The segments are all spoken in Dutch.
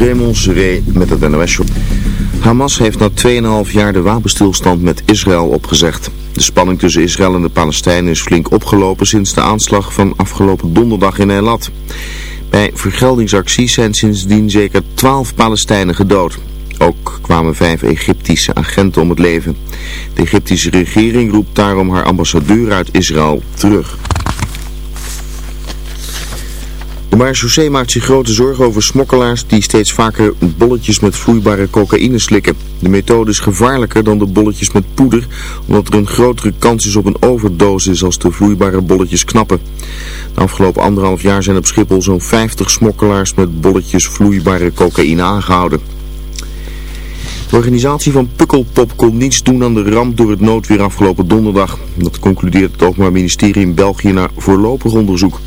Raymond Seré met het NOS Show. Hamas heeft na 2,5 jaar de wapenstilstand met Israël opgezegd. De spanning tussen Israël en de Palestijnen is flink opgelopen sinds de aanslag van afgelopen donderdag in Eilat. Bij vergeldingsacties zijn sindsdien zeker 12 Palestijnen gedood. Ook kwamen vijf Egyptische agenten om het leven. De Egyptische regering roept daarom haar ambassadeur uit Israël terug. De marechaussee maakt zich grote zorgen over smokkelaars die steeds vaker bolletjes met vloeibare cocaïne slikken. De methode is gevaarlijker dan de bolletjes met poeder, omdat er een grotere kans is op een overdosis als de vloeibare bolletjes knappen. De afgelopen anderhalf jaar zijn op Schiphol zo'n 50 smokkelaars met bolletjes vloeibare cocaïne aangehouden. De organisatie van Pukkelpop kon niets doen aan de ramp door het noodweer afgelopen donderdag. Dat concludeert het Openbaar Ministerie in België na voorlopig onderzoek.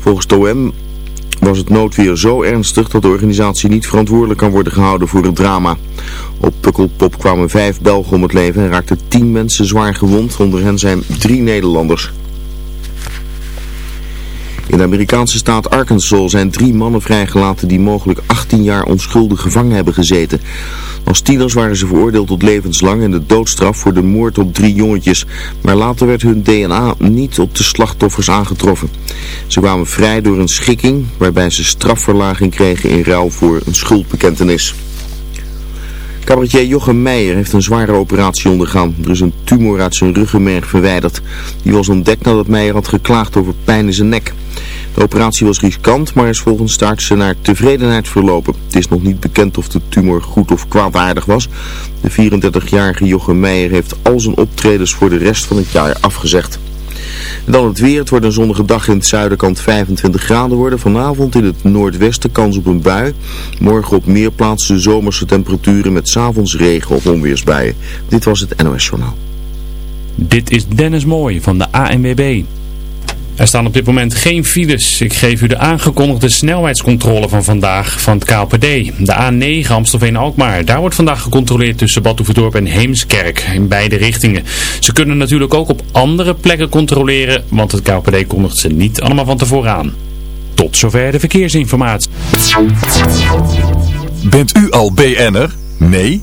Volgens het OM was het noodweer zo ernstig dat de organisatie niet verantwoordelijk kan worden gehouden voor het drama. Op Pukkelpop kwamen vijf Belgen om het leven en raakten tien mensen zwaar gewond. Onder hen zijn drie Nederlanders. In de Amerikaanse staat Arkansas zijn drie mannen vrijgelaten die mogelijk 18 jaar onschuldig gevangen hebben gezeten. Als tieners waren ze veroordeeld tot levenslang en de doodstraf voor de moord op drie jongetjes. Maar later werd hun DNA niet op de slachtoffers aangetroffen. Ze kwamen vrij door een schikking waarbij ze strafverlaging kregen in ruil voor een schuldbekentenis. Cabaretier Jochem Meijer heeft een zware operatie ondergaan. Er is een tumor uit zijn ruggenmerg verwijderd. Die was ontdekt nadat Meijer had geklaagd over pijn in zijn nek. De operatie was riskant, maar is volgens startse naar tevredenheid verlopen. Het is nog niet bekend of de tumor goed of kwaadaardig was. De 34-jarige Jochem Meijer heeft al zijn optredens voor de rest van het jaar afgezegd. Dan het weer. Het wordt een zonnige dag in het zuiden kan 25 graden worden. Vanavond in het noordwesten kans op een bui. Morgen op meer plaatsen zomerse temperaturen met s'avonds regen of onweersbuien. Dit was het NOS Journaal. Dit is Dennis Mooij van de ANWB. Er staan op dit moment geen files. Ik geef u de aangekondigde snelheidscontrole van vandaag van het KLPD. De A9 Amstelveen-Alkmaar. Daar wordt vandaag gecontroleerd tussen Badhoevedorp en Heemskerk. In beide richtingen. Ze kunnen natuurlijk ook op andere plekken controleren. Want het KLPD kondigt ze niet allemaal van tevoren aan. Tot zover de verkeersinformatie. Bent u al BN'er? Nee?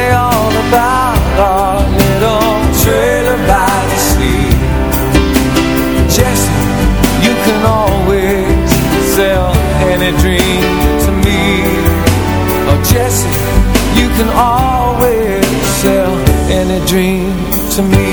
to me.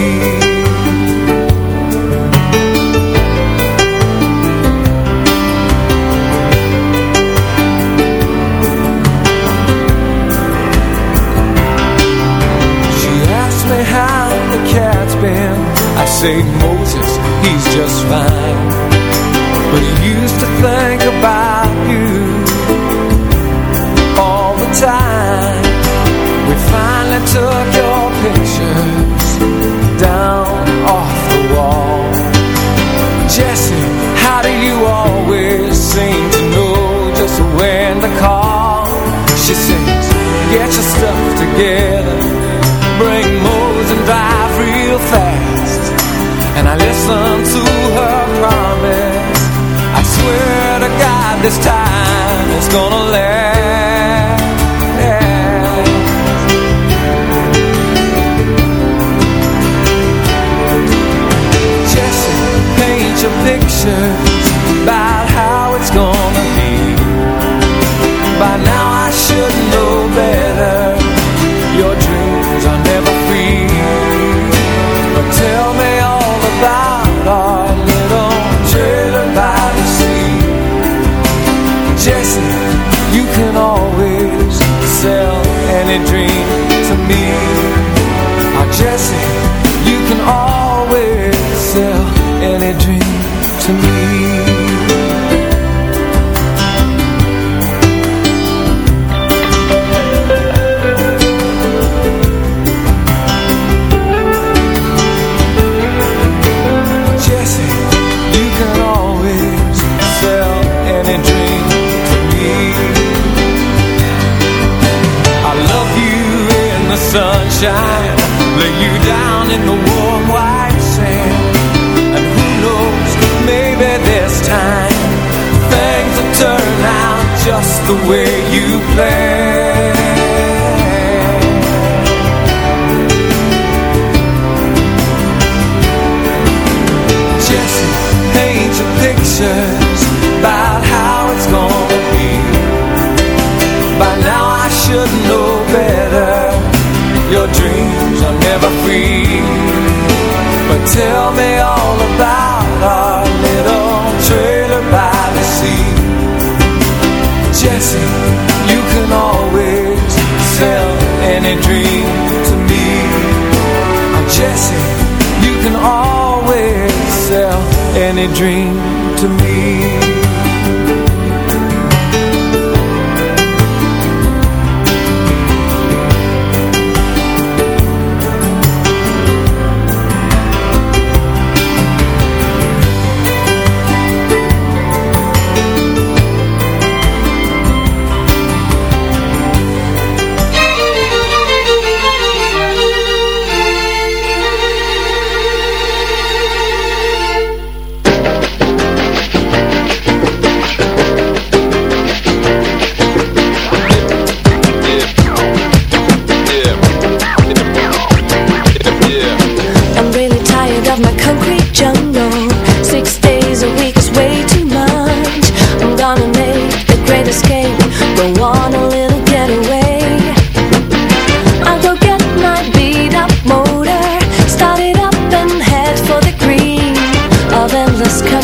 deixar dream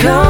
come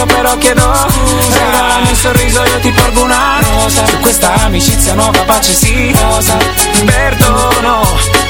sapevo però chiedo no Scusa. Regalami un sorriso io ti porgo una rosa. Su questa amicizia nuova pace sì. Rosa. Perdono.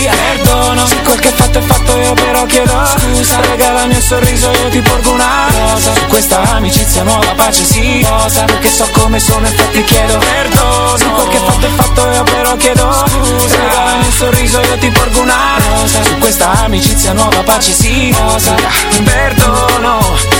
via. Perdono. Se quel che fatto è fatto io però chiedo Scusa. Regala il mio sorriso io ti porgo una rosa. Su questa amicizia nuova pace si osa Perché so come sono e ti chiedo Perdono. Se quel che fatto è fatto io però chiedo Scusa. Regala il mio sorriso io ti porgo una rosa. Su questa amicizia nuova pace si osa Perdono.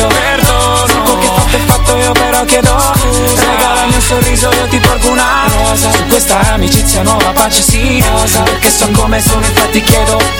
chiedo perdono Se che fatto è fatto io però chiedo scusa Regalami un sorriso io ti porgo una rosa. Su questa amicizia nuova pace sì rosa. Perché so come sono infatti chiedo.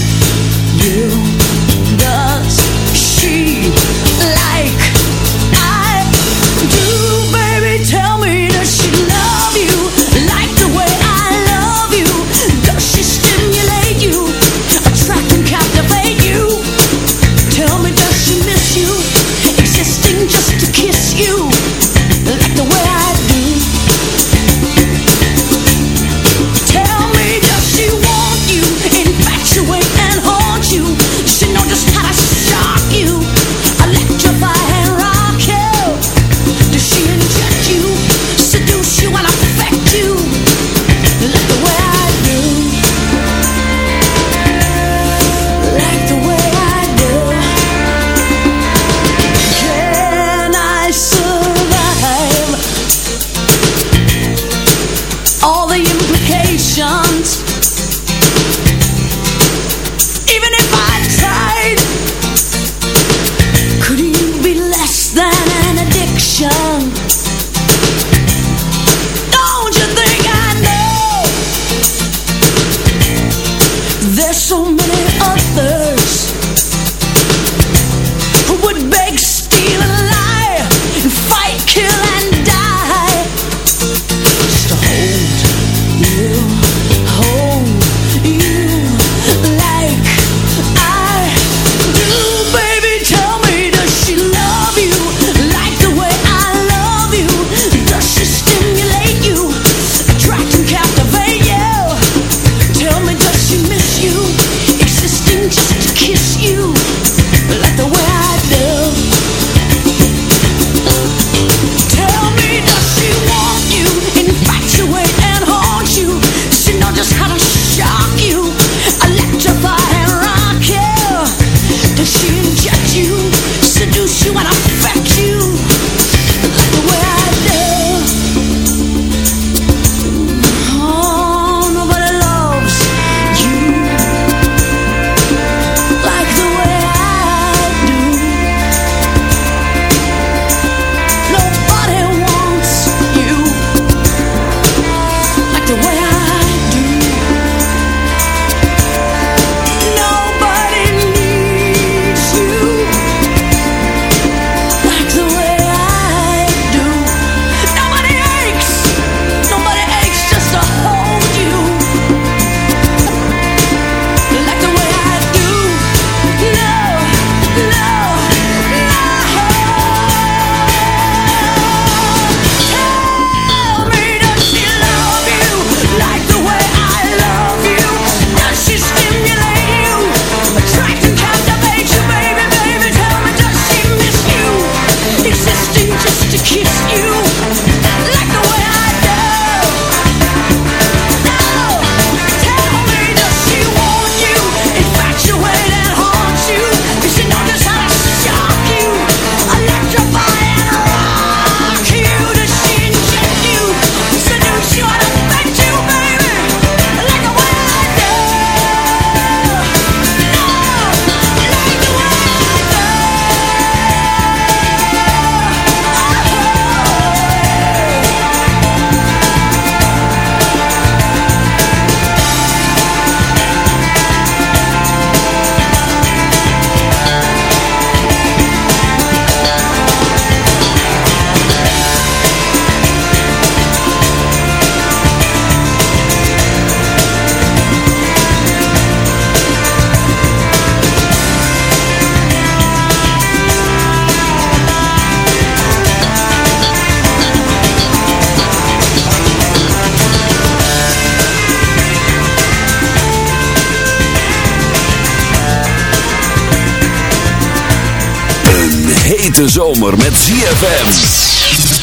hete zomer met ZFM.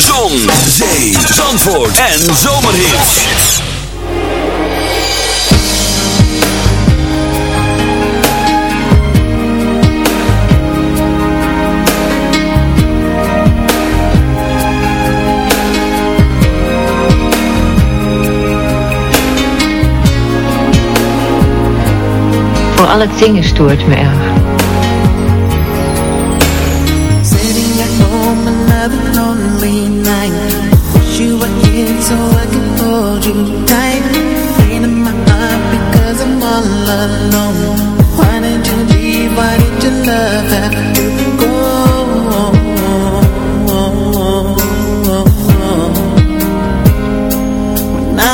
Zon, zee, zandvoort en zomerhit. Al het zingen stoort me erg.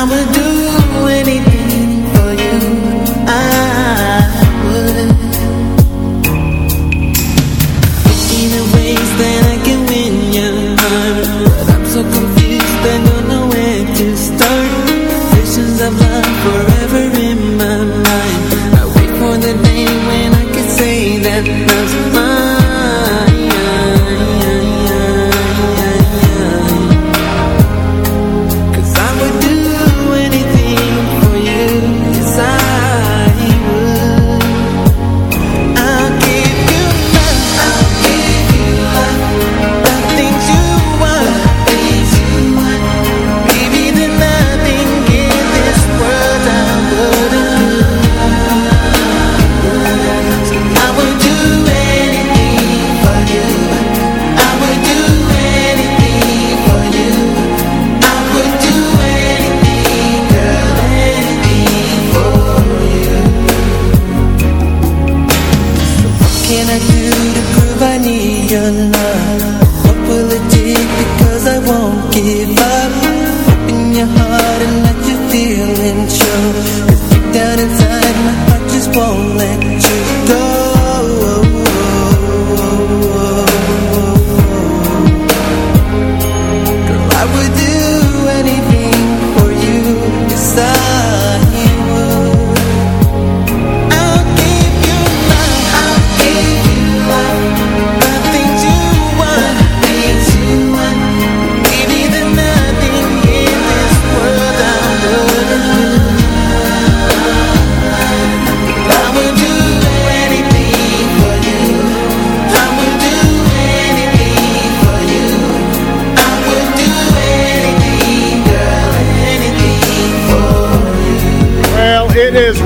I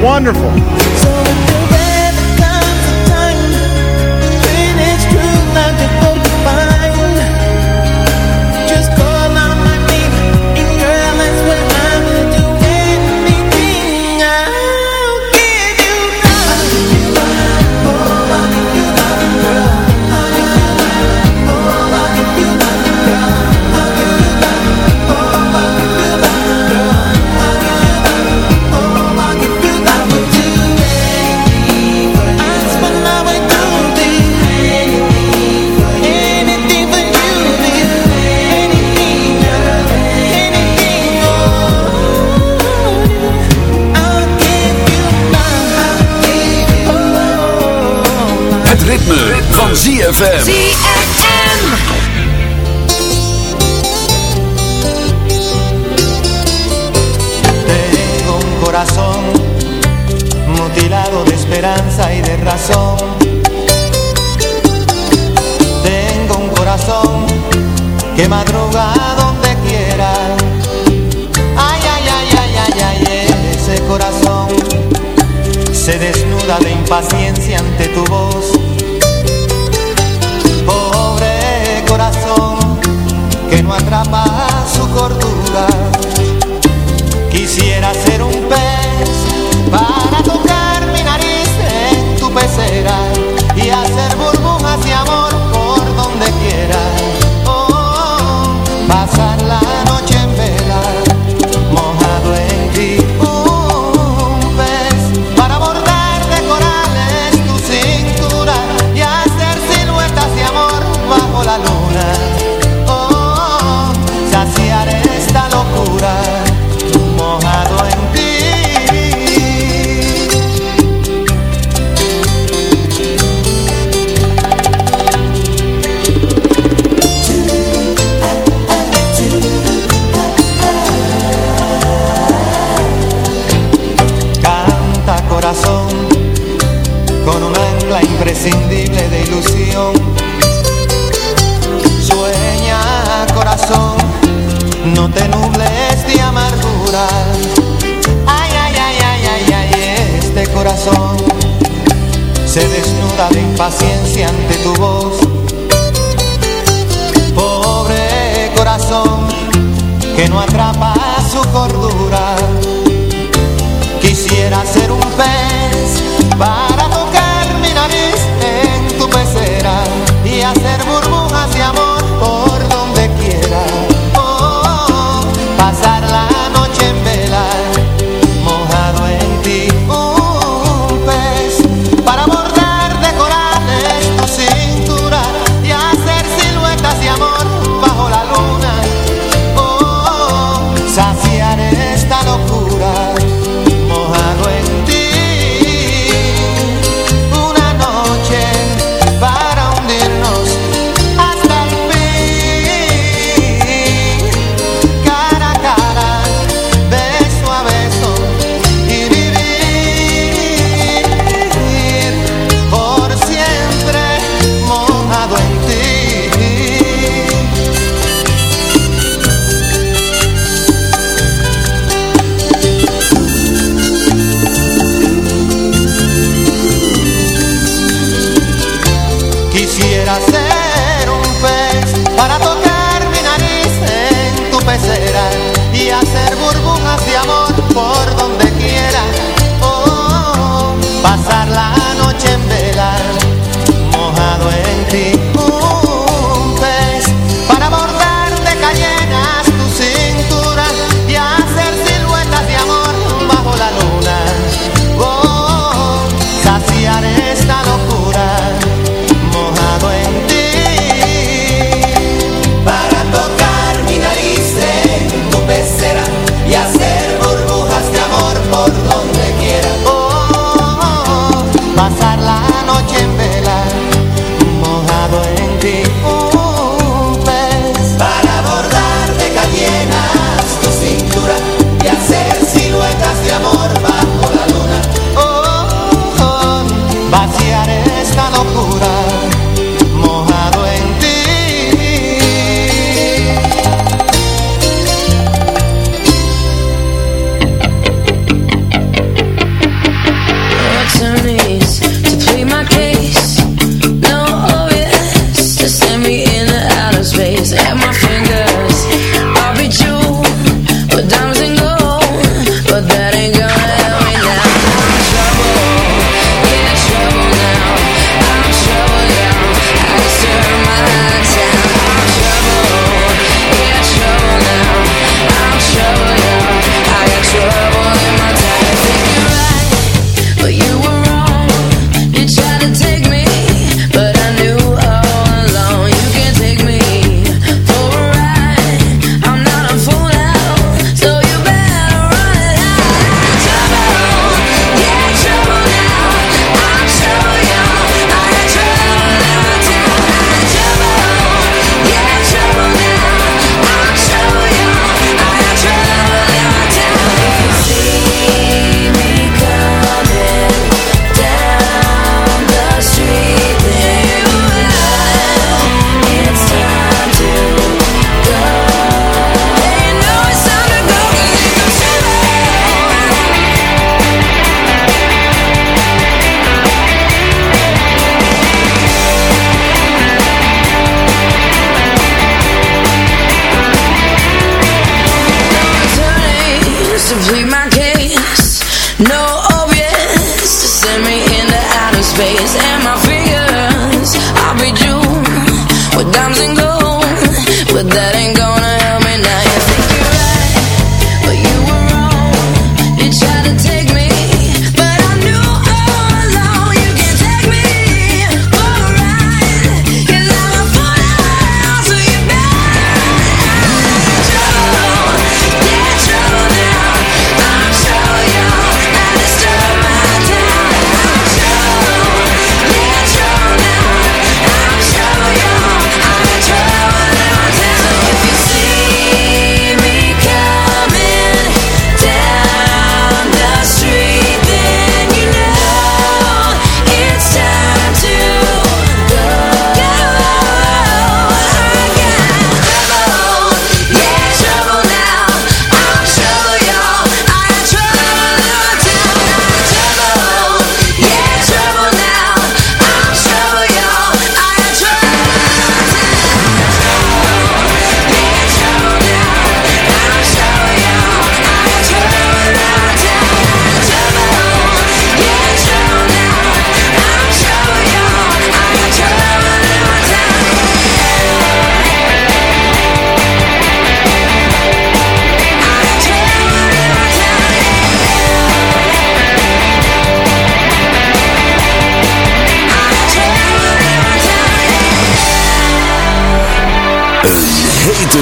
wonderful. que madruga donde quiera. Ay, ay, ay, ay, ay, ay, ese corazón se desnuda de impaciencia ante tu voz.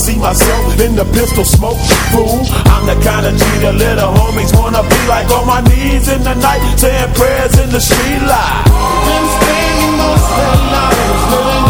See myself in the pistol smoke. Fool, I'm the kind of G the little homies wanna be like on my knees in the night, saying prayers in the street light. Been spending most of their lives